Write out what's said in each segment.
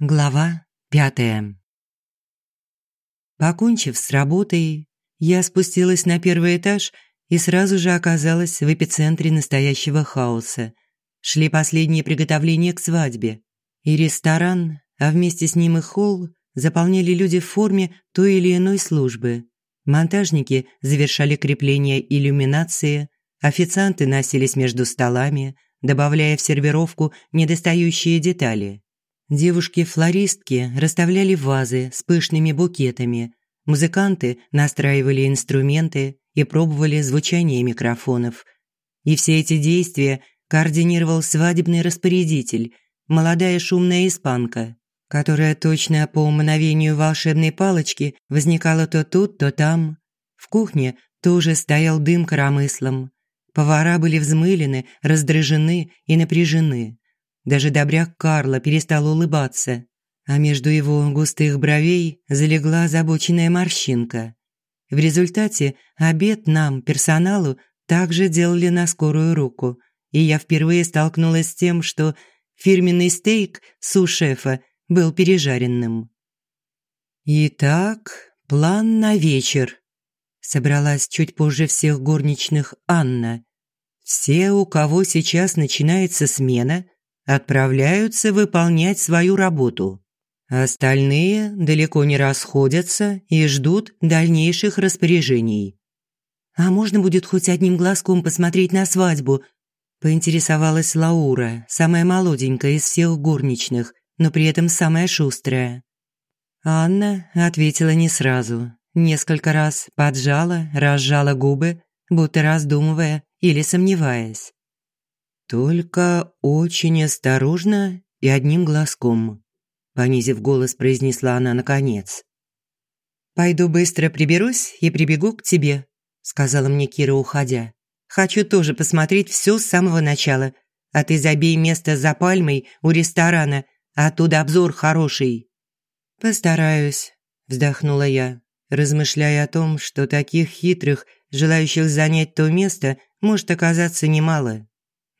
Глава пятая Покончив с работой, я спустилась на первый этаж и сразу же оказалась в эпицентре настоящего хаоса. Шли последние приготовления к свадьбе. И ресторан, а вместе с ним и холл заполняли люди в форме той или иной службы. Монтажники завершали крепление иллюминации, официанты носились между столами, добавляя в сервировку недостающие детали – Девушки-флористки расставляли вазы с пышными букетами. Музыканты настраивали инструменты и пробовали звучание микрофонов. И все эти действия координировал свадебный распорядитель, молодая шумная испанка, которая точно по мановению волшебной палочки возникала то тут, то там. В кухне тоже стоял дым коромыслом. Повара были взмылены, раздражены и напряжены. Даже добряк Карла перестал улыбаться, а между его густых бровей залегла озабоченная морщинка. В результате обед нам, персоналу, также делали на скорую руку, и я впервые столкнулась с тем, что фирменный стейк су-шефа был пережаренным. «Итак, план на вечер», – собралась чуть позже всех горничных Анна. «Все, у кого сейчас начинается смена, отправляются выполнять свою работу. Остальные далеко не расходятся и ждут дальнейших распоряжений. «А можно будет хоть одним глазком посмотреть на свадьбу?» – поинтересовалась Лаура, самая молоденькая из всех горничных, но при этом самая шустрая. Анна ответила не сразу, несколько раз поджала, разжала губы, будто раздумывая или сомневаясь. «Только очень осторожно и одним глазком», – понизив голос, произнесла она наконец. «Пойду быстро приберусь и прибегу к тебе», – сказала мне Кира, уходя. «Хочу тоже посмотреть все с самого начала, а ты забей место за пальмой у ресторана, оттуда обзор хороший». «Постараюсь», – вздохнула я, размышляя о том, что таких хитрых, желающих занять то место, может оказаться немало.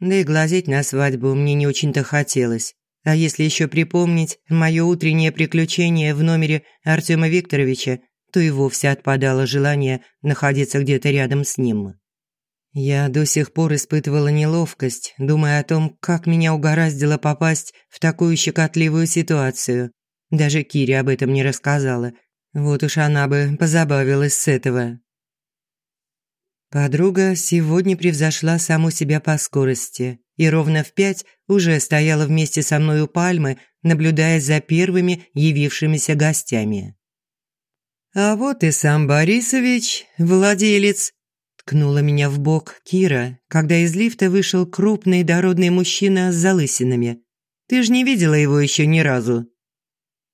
Да и глазеть на свадьбу мне не очень-то хотелось. А если еще припомнить мое утреннее приключение в номере Артема Викторовича, то и вовсе отпадало желание находиться где-то рядом с ним. Я до сих пор испытывала неловкость, думая о том, как меня угораздило попасть в такую щекотливую ситуацию. Даже Кире об этом не рассказала. Вот уж она бы позабавилась с этого. Подруга сегодня превзошла саму себя по скорости и ровно в пять уже стояла вместе со мной у пальмы, наблюдая за первыми явившимися гостями. «А вот и сам Борисович, владелец», – ткнула меня в бок Кира, когда из лифта вышел крупный дородный мужчина с залысинами. «Ты ж не видела его еще ни разу?»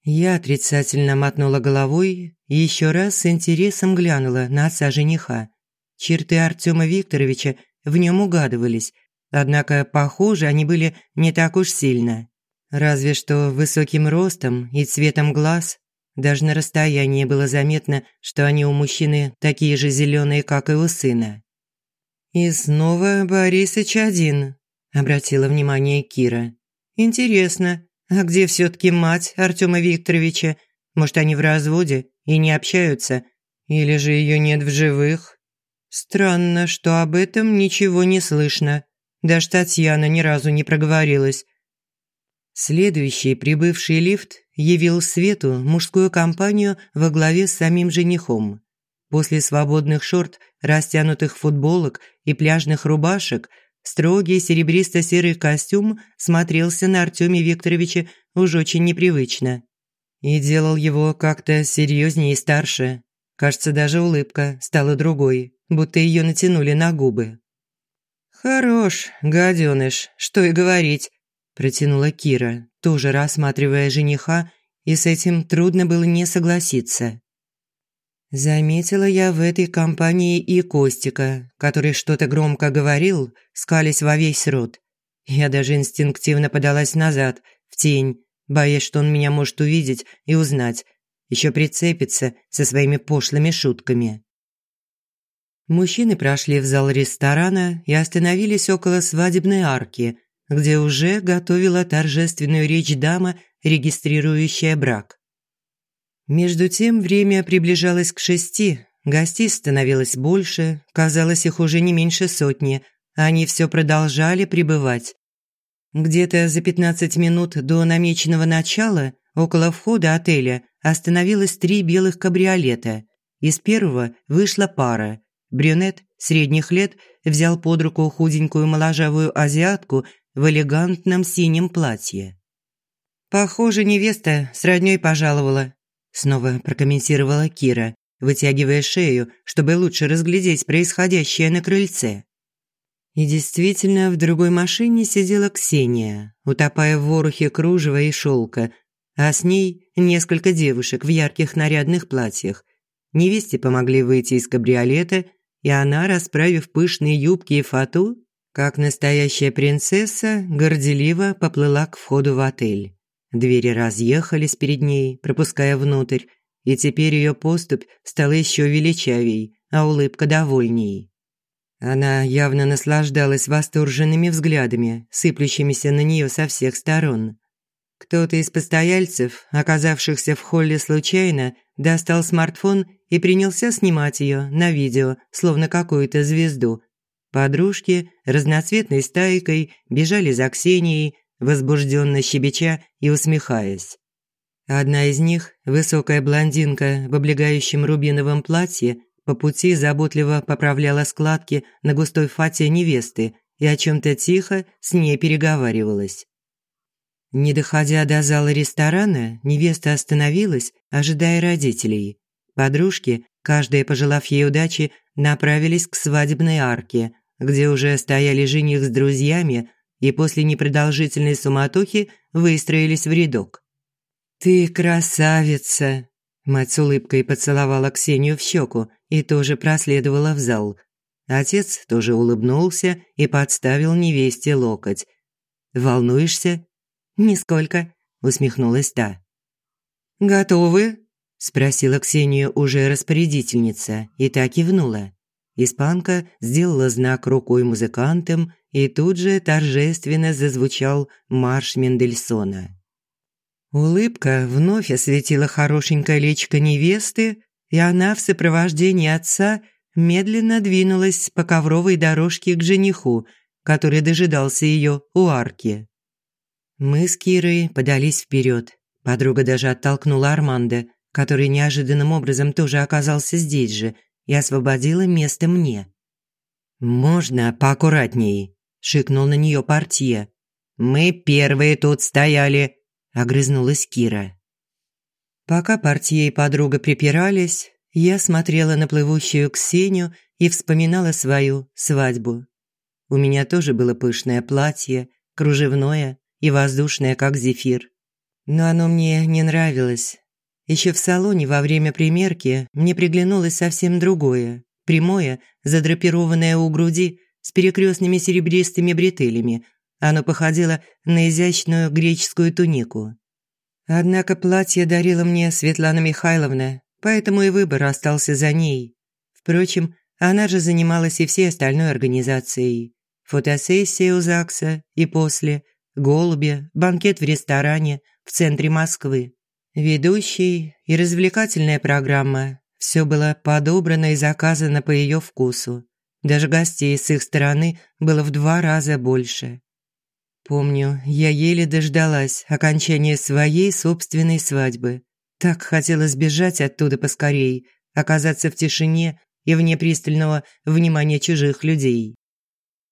Я отрицательно мотнула головой и еще раз с интересом глянула на отца жениха. Черты Артема Викторовича в нем угадывались, однако похожи они были не так уж сильно. Разве что высоким ростом и цветом глаз. Даже на расстоянии было заметно, что они у мужчины такие же зеленые, как и у сына. «И снова Борисыч один», – обратила внимание Кира. «Интересно, а где все-таки мать Артема Викторовича? Может, они в разводе и не общаются? Или же ее нет в живых?» Странно, что об этом ничего не слышно. Даже Татьяна ни разу не проговорилась. Следующий прибывший лифт явил Свету мужскую компанию во главе с самим женихом. После свободных шорт, растянутых футболок и пляжных рубашек строгий серебристо-серый костюм смотрелся на Артеме Викторовиче уж очень непривычно. И делал его как-то серьезнее и старше. Кажется, даже улыбка стала другой будто ее натянули на губы. «Хорош, гаденыш, что и говорить», – протянула Кира, тоже рассматривая жениха, и с этим трудно было не согласиться. Заметила я в этой компании и Костика, который что-то громко говорил, скались во весь рот. Я даже инстинктивно подалась назад, в тень, боясь, что он меня может увидеть и узнать, еще прицепиться со своими пошлыми шутками. Мужчины прошли в зал ресторана и остановились около свадебной арки, где уже готовила торжественную речь дама регистрирующая брак. Между тем время приближалось к шести, гостей становилось больше, казалось, их уже не меньше сотни, а они все продолжали пребывать. Где-то за 15 минут до намеченного начала около входа отеля остановилось три белых кабриолета. Из первого вышла пара. Брюнет средних лет взял под руку худенькую моложавую азиатку в элегантном синем платье. «Похоже, невеста с роднёй пожаловала», – снова прокомментировала Кира, вытягивая шею, чтобы лучше разглядеть происходящее на крыльце. И действительно, в другой машине сидела Ксения, утопая в ворохе кружева и шелка, а с ней несколько девушек в ярких нарядных платьях. Невесте помогли выйти из кабриолета, и она, расправив пышные юбки и фату, как настоящая принцесса, горделиво поплыла к входу в отель. Двери разъехались перед ней, пропуская внутрь, и теперь ее поступь стала еще величавей, а улыбка довольней. Она явно наслаждалась восторженными взглядами, сыплющимися на нее со всех сторон. Кто-то из постояльцев, оказавшихся в холле случайно, достал смартфон и принялся снимать ее на видео, словно какую-то звезду. Подружки разноцветной стайкой бежали за Ксенией, возбужденно щебеча и усмехаясь. Одна из них, высокая блондинка в облегающем рубиновом платье, по пути заботливо поправляла складки на густой фате невесты и о чем-то тихо с ней переговаривалась. Не доходя до зала ресторана, невеста остановилась, ожидая родителей. Подружки, каждая пожелав ей удачи, направились к свадебной арке, где уже стояли жених с друзьями и после непродолжительной суматохи выстроились в рядок. «Ты красавица!» Мать с улыбкой поцеловала Ксению в щеку и тоже проследовала в зал. Отец тоже улыбнулся и подставил невесте локоть. «Волнуешься?» «Нисколько», – усмехнулась та. «Готовы?» – спросила Ксению уже распорядительница, и та кивнула. Испанка сделала знак рукой музыкантам, и тут же торжественно зазвучал марш Мендельсона. Улыбка вновь осветила хорошенькое личико невесты, и она в сопровождении отца медленно двинулась по ковровой дорожке к жениху, который дожидался ее у арки. Мы с Кирой подались вперед. Подруга даже оттолкнула Армандо, который неожиданным образом тоже оказался здесь же, и освободила место мне. «Можно поаккуратней?» – шикнул на нее портье. «Мы первые тут стояли», – огрызнулась Кира. Пока портье и подруга припирались, я смотрела на плывущую Ксению и вспоминала свою свадьбу. У меня тоже было пышное платье, кружевное и воздушное, как зефир. Но оно мне не нравилось. Еще в салоне во время примерки мне приглянулось совсем другое, прямое, задрапированное у груди, с перекрестными серебристыми бретелями, оно походило на изящную греческую тунику. Однако платье дарила мне Светлана Михайловна, поэтому и выбор остался за ней. Впрочем, она же занималась и всей остальной организацией. Фотосессия у ЗАГСа и после, голуби, банкет в ресторане в центре Москвы. Ведущий и развлекательная программа. Все было подобрано и заказано по ее вкусу. Даже гостей с их стороны было в два раза больше. Помню, я еле дождалась окончания своей собственной свадьбы. Так хотелось бежать оттуда поскорей, оказаться в тишине и вне пристального внимания чужих людей.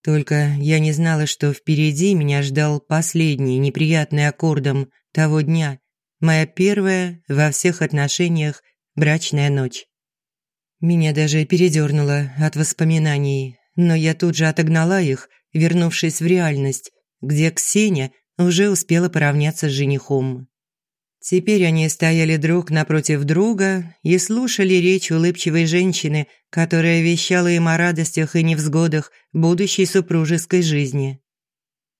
Только я не знала, что впереди меня ждал последний неприятный аккордом того дня, моя первая во всех отношениях брачная ночь. Меня даже передернуло от воспоминаний, но я тут же отогнала их, вернувшись в реальность, где Ксения уже успела поравняться с женихом. Теперь они стояли друг напротив друга и слушали речь улыбчивой женщины, которая вещала им о радостях и невзгодах будущей супружеской жизни.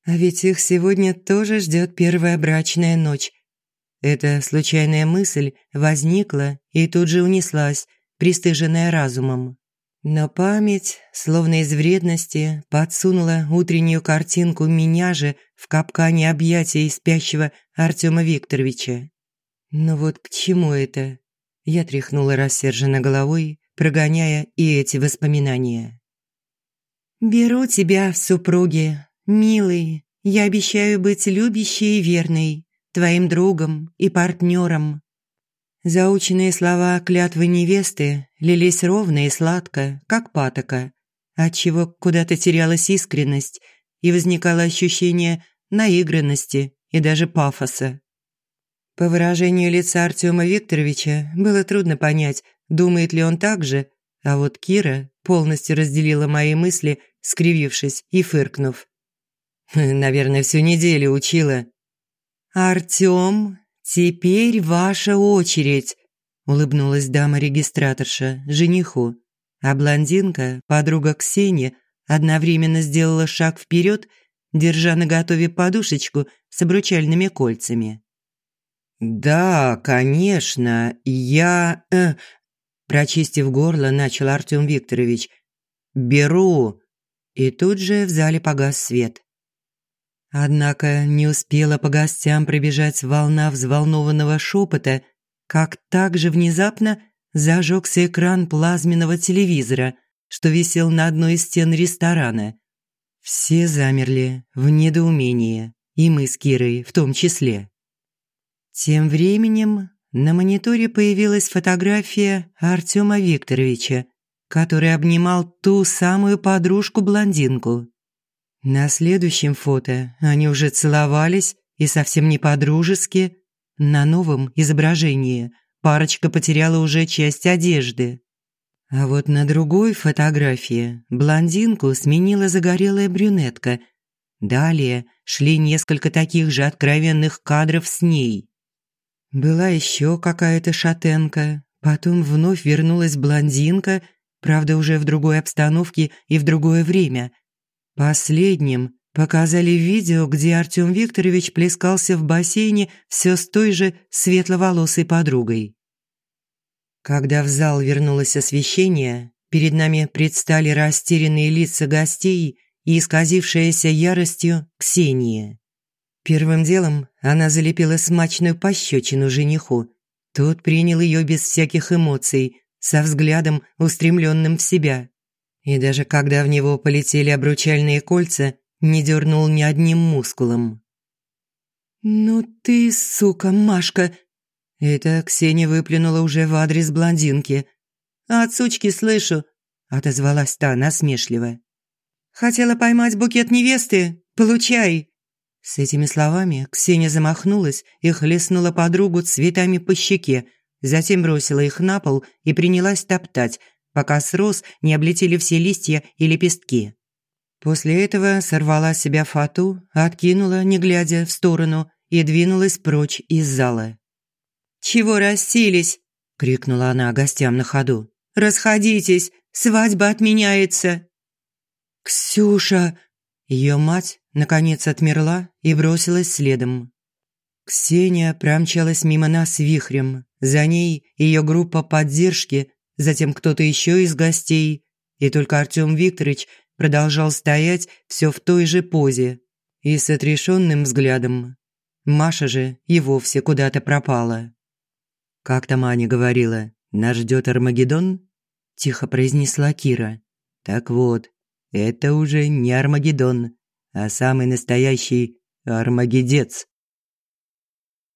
А ведь их сегодня тоже ждет первая брачная ночь. Эта случайная мысль возникла и тут же унеслась, пристыженная разумом. Но память, словно из вредности, подсунула утреннюю картинку меня же в капкане объятий спящего Артема Викторовича. Ну вот к чему это? Я тряхнула рассерженно головой, прогоняя и эти воспоминания. «Беру тебя в супруги, милый. Я обещаю быть любящей и верной, твоим другом и партнером. Заученные слова клятвы невесты лились ровно и сладко, как патока, отчего куда-то терялась искренность и возникало ощущение наигранности и даже пафоса. По выражению лица Артема Викторовича было трудно понять, думает ли он так же, а вот Кира полностью разделила мои мысли, скривившись и фыркнув. «Наверное, всю неделю учила». «Артём, теперь ваша очередь», – улыбнулась дама-регистраторша жениху. А блондинка, подруга Ксения, одновременно сделала шаг вперед, держа наготове подушечку с обручальными кольцами. «Да, конечно, я...» э, Прочистив горло, начал Артем Викторович. «Беру!» И тут же в зале погас свет. Однако не успела по гостям пробежать волна взволнованного шепота, как также внезапно зажегся экран плазменного телевизора, что висел на одной из стен ресторана. Все замерли в недоумении, и мы с Кирой в том числе. Тем временем на мониторе появилась фотография Артема Викторовича, который обнимал ту самую подружку-блондинку. На следующем фото они уже целовались и совсем не по-дружески. На новом изображении парочка потеряла уже часть одежды. А вот на другой фотографии блондинку сменила загорелая брюнетка. Далее шли несколько таких же откровенных кадров с ней. Была еще какая-то шатенка, потом вновь вернулась блондинка, правда уже в другой обстановке и в другое время. Последним показали видео, где Артем Викторович плескался в бассейне все с той же светловолосой подругой. Когда в зал вернулось освещение, перед нами предстали растерянные лица гостей и исказившаяся яростью Ксения. Первым делом она залепила смачную пощечину жениху. Тот принял ее без всяких эмоций, со взглядом, устремленным в себя. И даже когда в него полетели обручальные кольца, не дернул ни одним мускулом. «Ну ты, сука, Машка!» Это Ксения выплюнула уже в адрес блондинки. «От сучки слышу», – отозвалась та насмешливо. «Хотела поймать букет невесты? Получай!» С этими словами Ксения замахнулась и хлестнула подругу цветами по щеке, затем бросила их на пол и принялась топтать, пока с роз не облетели все листья и лепестки. После этого сорвала с себя фату, откинула, не глядя, в сторону и двинулась прочь из зала. «Чего расселись?» – крикнула она гостям на ходу. «Расходитесь, свадьба отменяется!» «Ксюша!» Ее мать, наконец, отмерла и бросилась следом. Ксения промчалась мимо нас вихрем. За ней ее группа поддержки, затем кто-то еще из гостей. И только Артем Викторович продолжал стоять все в той же позе и с отрешенным взглядом. Маша же и вовсе куда-то пропала. «Как там Аня говорила, нас ждет Армагеддон?» – тихо произнесла Кира. «Так вот, это уже не Армагеддон, а самый настоящий Армагеддец.